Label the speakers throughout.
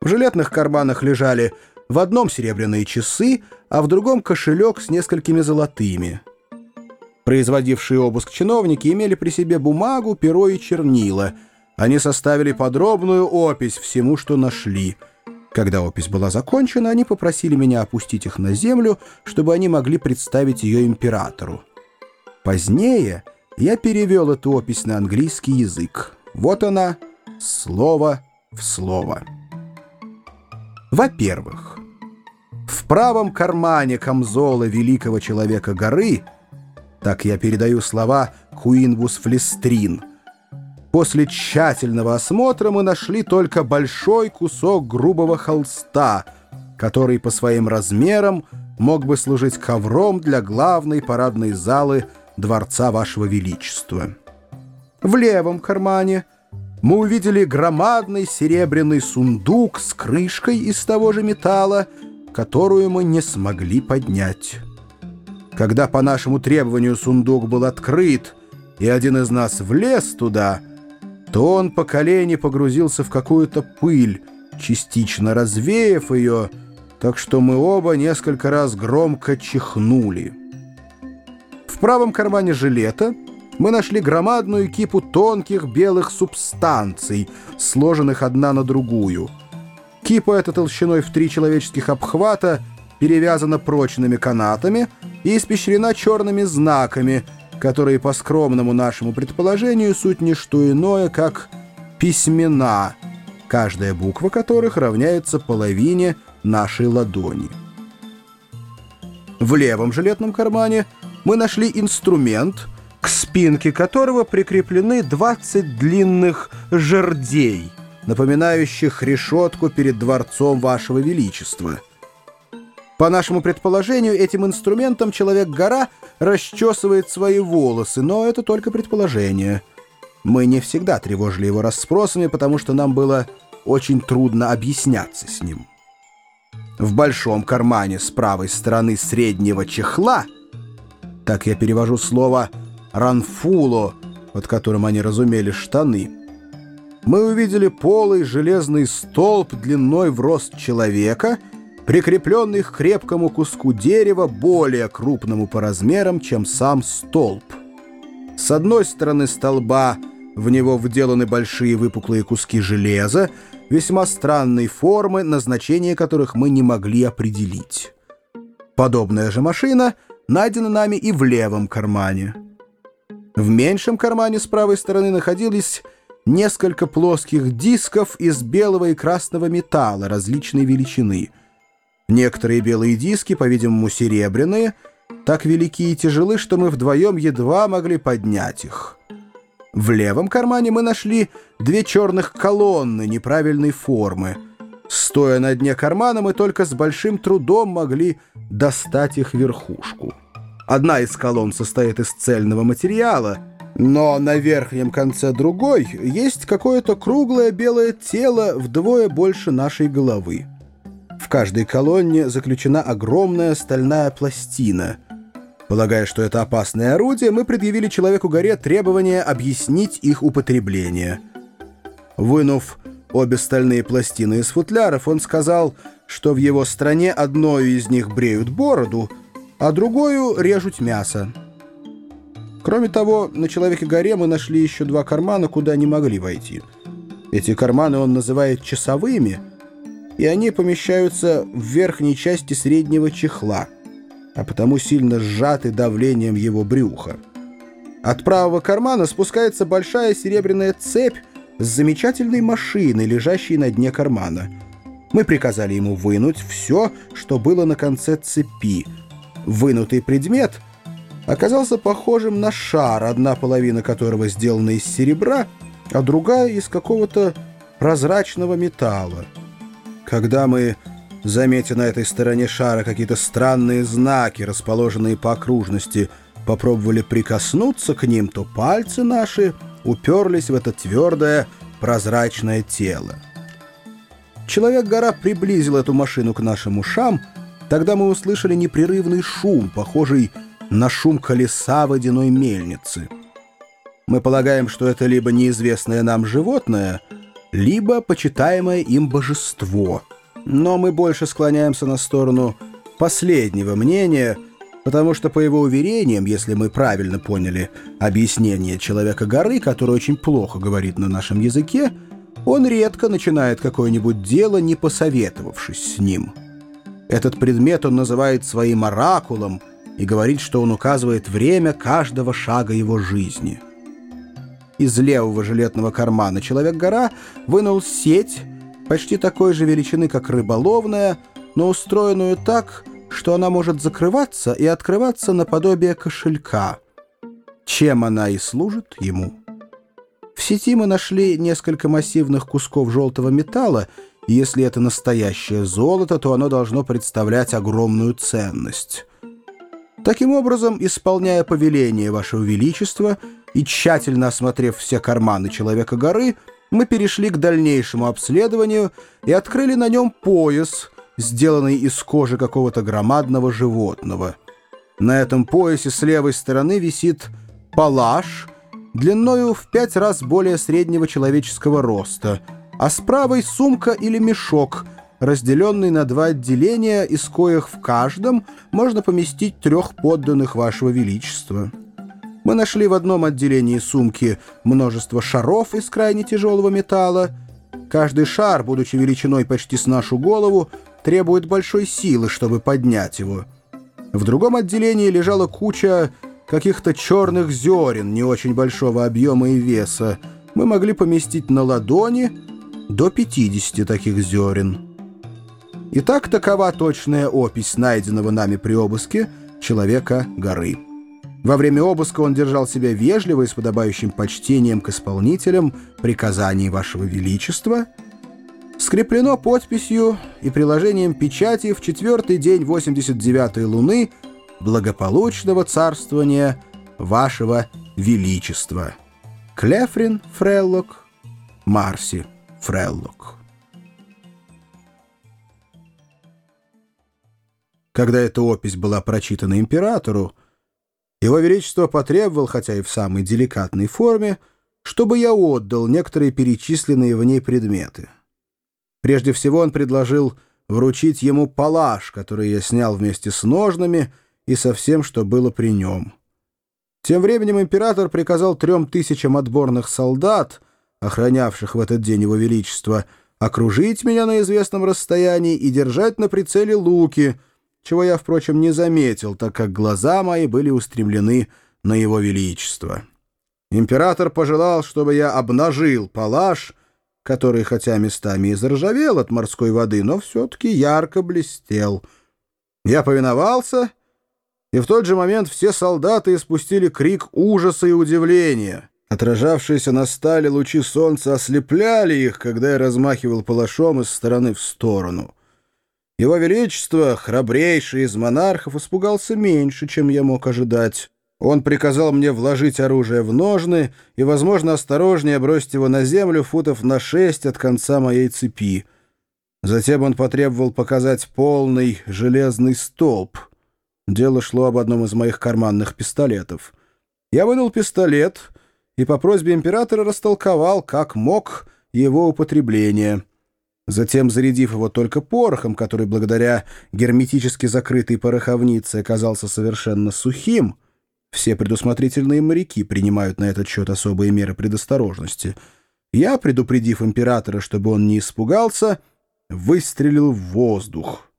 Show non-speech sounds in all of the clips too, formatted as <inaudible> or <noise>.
Speaker 1: В жилетных карманах лежали в одном серебряные часы, а в другом кошелек с несколькими золотыми. Производившие обыск чиновники имели при себе бумагу, перо и чернила. Они составили подробную опись всему, что нашли. Когда опись была закончена, они попросили меня опустить их на землю, чтобы они могли представить ее императору. Позднее я перевел эту опись на английский язык. Вот она, слово в слово. Во-первых, в правом кармане камзола великого человека горы, так я передаю слова Куинбус Флестрин, после тщательного осмотра мы нашли только большой кусок грубого холста, который по своим размерам мог бы служить ковром для главной парадной залы Дворца Вашего Величества. В левом кармане — мы увидели громадный серебряный сундук с крышкой из того же металла, которую мы не смогли поднять. Когда по нашему требованию сундук был открыт, и один из нас влез туда, то он по колени погрузился в какую-то пыль, частично развеяв ее, так что мы оба несколько раз громко чихнули. В правом кармане жилета — мы нашли громадную кипу тонких белых субстанций, сложенных одна на другую. Кипа эта толщиной в три человеческих обхвата перевязана прочными канатами и испещрена черными знаками, которые, по скромному нашему предположению, суть не что иное, как письмена, каждая буква которых равняется половине нашей ладони. В левом жилетном кармане мы нашли инструмент — спинке которого прикреплены 20 длинных жердей, напоминающих решетку перед дворцом Вашего Величества. По нашему предположению, этим инструментом Человек-гора расчесывает свои волосы, но это только предположение. Мы не всегда тревожили его расспросами, потому что нам было очень трудно объясняться с ним. В большом кармане с правой стороны среднего чехла, так я перевожу слово ранфуло, под которым они разумели штаны. Мы увидели полый железный столб длиной в рост человека, прикрепленный к крепкому куску дерева, более крупному по размерам, чем сам столб. С одной стороны столба в него вделаны большие выпуклые куски железа, весьма странной формы, назначение которых мы не могли определить. Подобная же машина найдена нами и в левом кармане. В меньшем кармане с правой стороны находились несколько плоских дисков из белого и красного металла различной величины. Некоторые белые диски, по-видимому, серебряные, так велики и тяжелы, что мы вдвоем едва могли поднять их. В левом кармане мы нашли две черных колонны неправильной формы. Стоя на дне кармана, мы только с большим трудом могли достать их верхушку. Одна из колонн состоит из цельного материала, но на верхнем конце другой есть какое-то круглое белое тело вдвое больше нашей головы. В каждой колонне заключена огромная стальная пластина. Полагая, что это опасное орудие, мы предъявили Человеку-горе требование объяснить их употребление. Вынув обе стальные пластины из футляров, он сказал, что в его стране одной из них бреют бороду — а другую режут мясо. Кроме того, на Человеке-горе мы нашли еще два кармана, куда не могли войти. Эти карманы он называет часовыми, и они помещаются в верхней части среднего чехла, а потому сильно сжаты давлением его брюха. От правого кармана спускается большая серебряная цепь с замечательной машиной, лежащей на дне кармана. Мы приказали ему вынуть все, что было на конце цепи — Вынутый предмет оказался похожим на шар, одна половина которого сделана из серебра, а другая из какого-то прозрачного металла. Когда мы, заметя на этой стороне шара какие-то странные знаки, расположенные по окружности, попробовали прикоснуться к ним, то пальцы наши уперлись в это твердое прозрачное тело. Человек-гора приблизил эту машину к нашим ушам — Тогда мы услышали непрерывный шум, похожий на шум колеса водяной мельницы. Мы полагаем, что это либо неизвестное нам животное, либо почитаемое им божество. Но мы больше склоняемся на сторону последнего мнения, потому что, по его уверениям, если мы правильно поняли объяснение Человека-горы, который очень плохо говорит на нашем языке, он редко начинает какое-нибудь дело, не посоветовавшись с ним. Этот предмет он называет своим оракулом и говорит, что он указывает время каждого шага его жизни. Из левого жилетного кармана Человек-гора вынул сеть, почти такой же величины, как рыболовная, но устроенную так, что она может закрываться и открываться наподобие кошелька, чем она и служит ему. В сети мы нашли несколько массивных кусков желтого металла, и если это настоящее золото, то оно должно представлять огромную ценность. Таким образом, исполняя повеление Вашего Величества и тщательно осмотрев все карманы Человека-горы, мы перешли к дальнейшему обследованию и открыли на нем пояс, сделанный из кожи какого-то громадного животного. На этом поясе с левой стороны висит палаш — длиною в пять раз более среднего человеческого роста, а с правой сумка или мешок, разделенный на два отделения, из коих в каждом можно поместить трех подданных вашего величества. Мы нашли в одном отделении сумки множество шаров из крайне тяжелого металла. Каждый шар, будучи величиной почти с нашу голову, требует большой силы, чтобы поднять его. В другом отделении лежала куча каких-то черных зерен не очень большого объема и веса мы могли поместить на ладони до 50 таких зерен. Итак, такова точная опись найденного нами при обыске человека горы. Во время обыска он держал себя вежливо и с подобающим почтением к исполнителям приказаний Вашего Величества. Скреплено подписью и приложением печати в четвертый день 89-й луны – благополучного царствования вашего величества. Клефрин Фреллок, Марси Фреллок. Когда эта опись была прочитана императору, его Величество потребовал, хотя и в самой деликатной форме, чтобы я отдал некоторые перечисленные в ней предметы. Прежде всего он предложил вручить ему палаш, который я снял вместе с ножнами, и со всем, что было при нем. Тем временем император приказал трем тысячам отборных солдат, охранявших в этот день его величество, окружить меня на известном расстоянии и держать на прицеле луки, чего я, впрочем, не заметил, так как глаза мои были устремлены на его величество. Император пожелал, чтобы я обнажил палаш, который, хотя местами и заржавел от морской воды, но все-таки ярко блестел. Я повиновался и в тот же момент все солдаты испустили крик ужаса и удивления. Отражавшиеся на стали лучи солнца ослепляли их, когда я размахивал палашом из стороны в сторону. Его Величество, храбрейший из монархов, испугался меньше, чем я мог ожидать. Он приказал мне вложить оружие в ножны и, возможно, осторожнее бросить его на землю футов на шесть от конца моей цепи. Затем он потребовал показать полный железный столб — Дело шло об одном из моих карманных пистолетов. Я вынул пистолет и по просьбе императора растолковал, как мог, его употребление. Затем, зарядив его только порохом, который благодаря герметически закрытой пороховнице оказался совершенно сухим, все предусмотрительные моряки принимают на этот счет особые меры предосторожности, я, предупредив императора, чтобы он не испугался, выстрелил в воздух.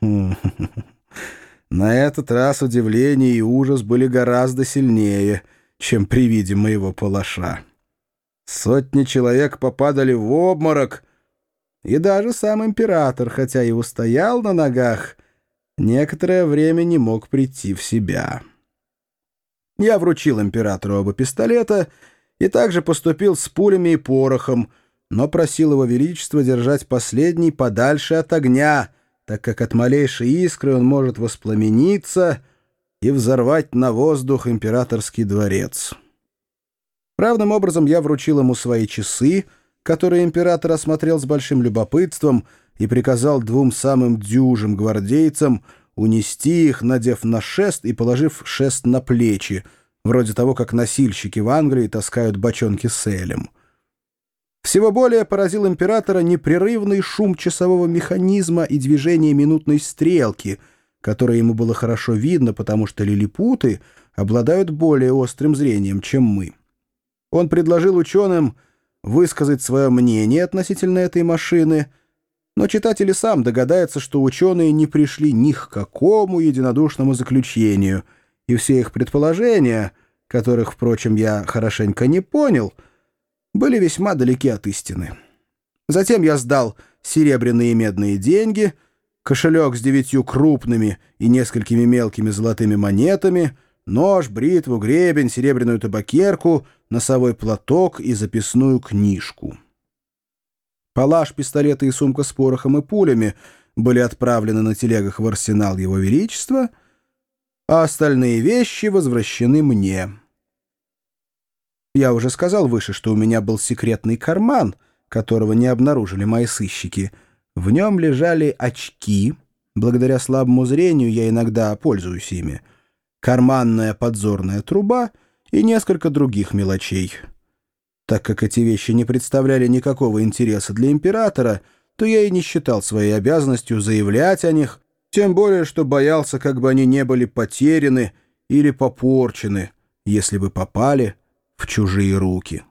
Speaker 1: <laughs> На этот раз удивление и ужас были гораздо сильнее, чем при виде моего палаша. Сотни человек попадали в обморок, и даже сам император, хотя и устоял на ногах, некоторое время не мог прийти в себя. Я вручил императору оба пистолета и также поступил с пулями и порохом, но просил его величество держать последний подальше от огня — так как от малейшей искры он может воспламениться и взорвать на воздух императорский дворец. Равным образом я вручил ему свои часы, которые император осмотрел с большим любопытством и приказал двум самым дюжим гвардейцам унести их, надев на шест и положив шест на плечи, вроде того, как носильщики в Англии таскают бочонки с элем. Всего более поразил императора непрерывный шум часового механизма и движение минутной стрелки, которое ему было хорошо видно, потому что лилипуты обладают более острым зрением, чем мы. Он предложил ученым высказать свое мнение относительно этой машины, но читатель и сам догадается, что ученые не пришли ни к какому единодушному заключению, и все их предположения, которых, впрочем, я хорошенько не понял, были весьма далеки от истины. Затем я сдал серебряные и медные деньги, кошелек с девятью крупными и несколькими мелкими золотыми монетами — нож, бритву, гребень, серебряную табакерку, носовой платок и записную книжку. Палаш, пистолеты и сумка с порохом и пулями были отправлены на телегах в арсенал Его Величества, а остальные вещи возвращены мне. Я уже сказал выше, что у меня был секретный карман, которого не обнаружили мои сыщики. В нем лежали очки. Благодаря слабому зрению я иногда пользуюсь ими — карманная подзорная труба и несколько других мелочей. Так как эти вещи не представляли никакого интереса для императора, то я и не считал своей обязанностью заявлять о них, тем более, что боялся, как бы они не были потеряны или попорчены, если бы попали в чужие руки».